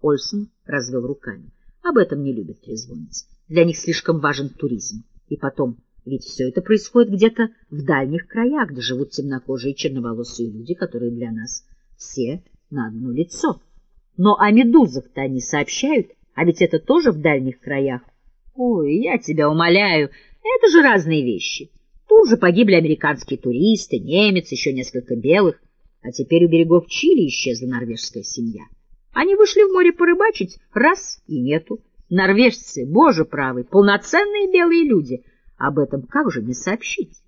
Ольсон развел руками. Об этом не любят трезвонить. Для них слишком важен туризм. И потом, ведь все это происходит где-то в дальних краях, где живут темнокожие и черноволосые люди, которые для нас все на одно лицо. Но о медузах-то они сообщают, а ведь это тоже в дальних краях. Ой, я тебя умоляю, это же разные вещи. Тут же погибли американские туристы, немец, еще несколько белых, а теперь у берегов Чили исчезла норвежская семья. Они вышли в море порыбачить, раз и нету. Норвежцы, боже правый, полноценные белые люди. Об этом как же не сообщить?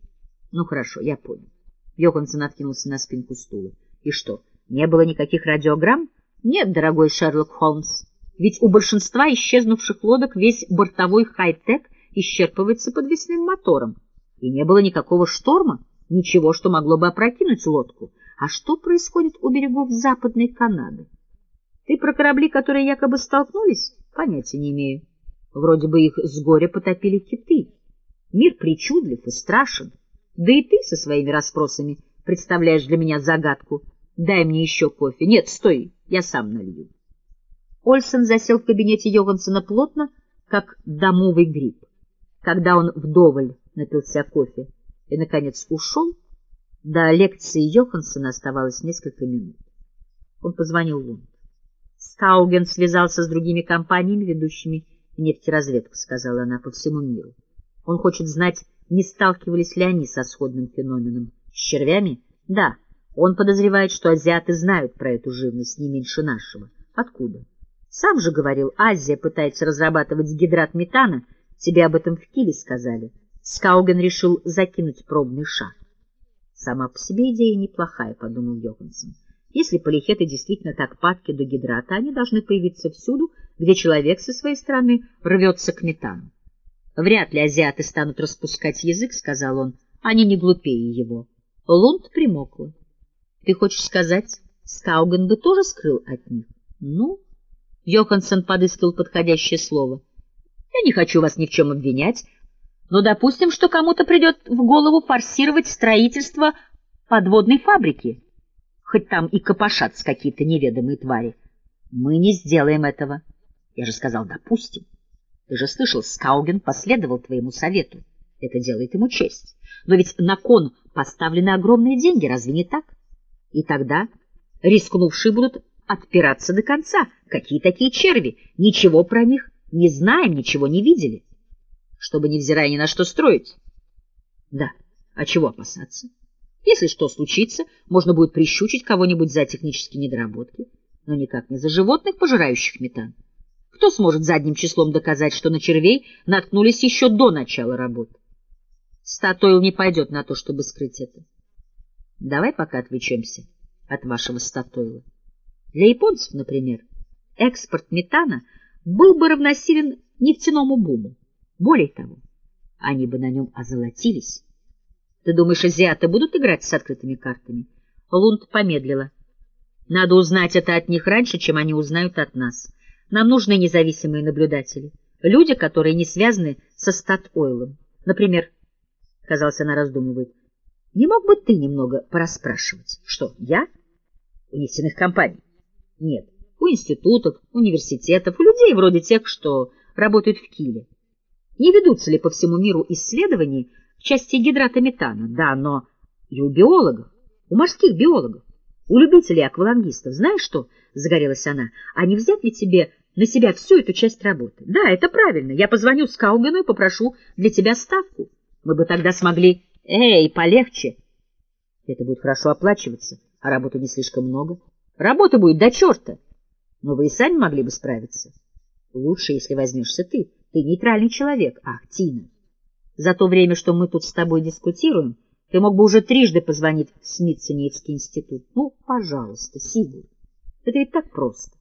Ну хорошо, я понял. Йоханссон откинулся на спинку стула. И что, не было никаких радиограмм? Нет, дорогой Шерлок Холмс. Ведь у большинства исчезнувших лодок весь бортовой хай-тек исчерпывается подвесным мотором. И не было никакого шторма, ничего, что могло бы опрокинуть лодку. А что происходит у берегов Западной Канады? Ты про корабли, которые якобы столкнулись? Понятия не имею. Вроде бы их с горя потопили киты. Мир причудлив и страшен. Да и ты со своими расспросами представляешь для меня загадку. Дай мне еще кофе. Нет, стой, я сам налью. Ольсен засел в кабинете Йогансена плотно, как домовый гриб. Когда он вдоволь напился кофе и, наконец, ушел, до лекции Йоханссона оставалось несколько минут. Он позвонил Лунд. Скауген связался с другими компаниями, ведущими нефтеразведку, сказала она, по всему миру. Он хочет знать, не сталкивались ли они со сходным феноменом. С червями? Да. Он подозревает, что азиаты знают про эту живность не меньше нашего. Откуда? Сам же говорил, Азия пытается разрабатывать гидрат метана. Тебе об этом в Киле сказали. Скауген решил закинуть пробный шар. Сама по себе идея неплохая, подумал Йоханссон. Если полихеты действительно так падки до гидрата, они должны появиться всюду, где человек со своей стороны рвется к метану. Вряд ли азиаты станут распускать язык, — сказал он, — они не глупее его. Лунд примокла. Ты хочешь сказать, Скауген бы тоже скрыл от них? Ну, Йоханссон подыскал подходящее слово. Я не хочу вас ни в чем обвинять, но допустим, что кому-то придет в голову форсировать строительство подводной фабрики хоть там и копошатся какие-то неведомые твари. Мы не сделаем этого. Я же сказал, допустим. Ты же слышал, Скауген последовал твоему совету. Это делает ему честь. Но ведь на кон поставлены огромные деньги, разве не так? И тогда рискнувшие будут отпираться до конца. Какие такие черви? Ничего про них не знаем, ничего не видели. Чтобы, невзирая ни на что, строить. Да, а чего опасаться? Если что случится, можно будет прищучить кого-нибудь за технические недоработки, но никак не за животных, пожирающих метан. Кто сможет задним числом доказать, что на червей наткнулись еще до начала работ? Статойл не пойдет на то, чтобы скрыть это. Давай пока отвлечемся от вашего статойла. Для японцев, например, экспорт метана был бы равносилен нефтяному буму. Более того, они бы на нем озолотились. Ты думаешь, азиаты будут играть с открытыми картами? Лунд помедлила. Надо узнать это от них раньше, чем они узнают от нас. Нам нужны независимые наблюдатели. Люди, которые не связаны со стат-ойлом. Например, казалось, она раздумывает, не мог бы ты немного порасспрашивать? Что, я? У нефтяных компаний? Нет. У институтов, университетов, у людей вроде тех, что работают в Киле. Не ведутся ли по всему миру исследования части гидрата метана, да, но и у биологов, у морских биологов, у любителей аквалангистов. Знаешь что, — загорелась она, — а не взять ли тебе на себя всю эту часть работы? Да, это правильно. Я позвоню Скаугену и попрошу для тебя ставку. Мы бы тогда смогли... Эй, полегче. Это будет хорошо оплачиваться, а работы не слишком много. Работы будет до черта. Но вы и сами могли бы справиться. Лучше, если возьмешься ты. Ты нейтральный человек. Ах, Тина. За то время, что мы тут с тобой дискутируем, ты мог бы уже трижды позвонить в Смитсоневский институт. Ну, пожалуйста, Сигур. Это ведь так просто.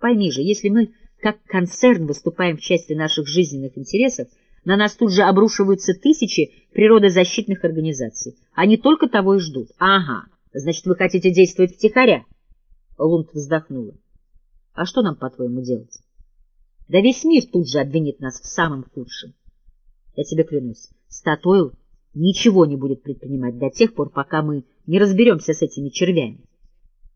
Пойми же, если мы, как концерн, выступаем в части наших жизненных интересов, на нас тут же обрушиваются тысячи природозащитных организаций. Они только того и ждут. Ага, значит, вы хотите действовать втихаря? Лунд вздохнула. А что нам, по-твоему, делать? Да весь мир тут же обвинит нас в самом худшем. Я тебе клянусь, Статойл ничего не будет предпринимать до тех пор, пока мы не разберемся с этими червями.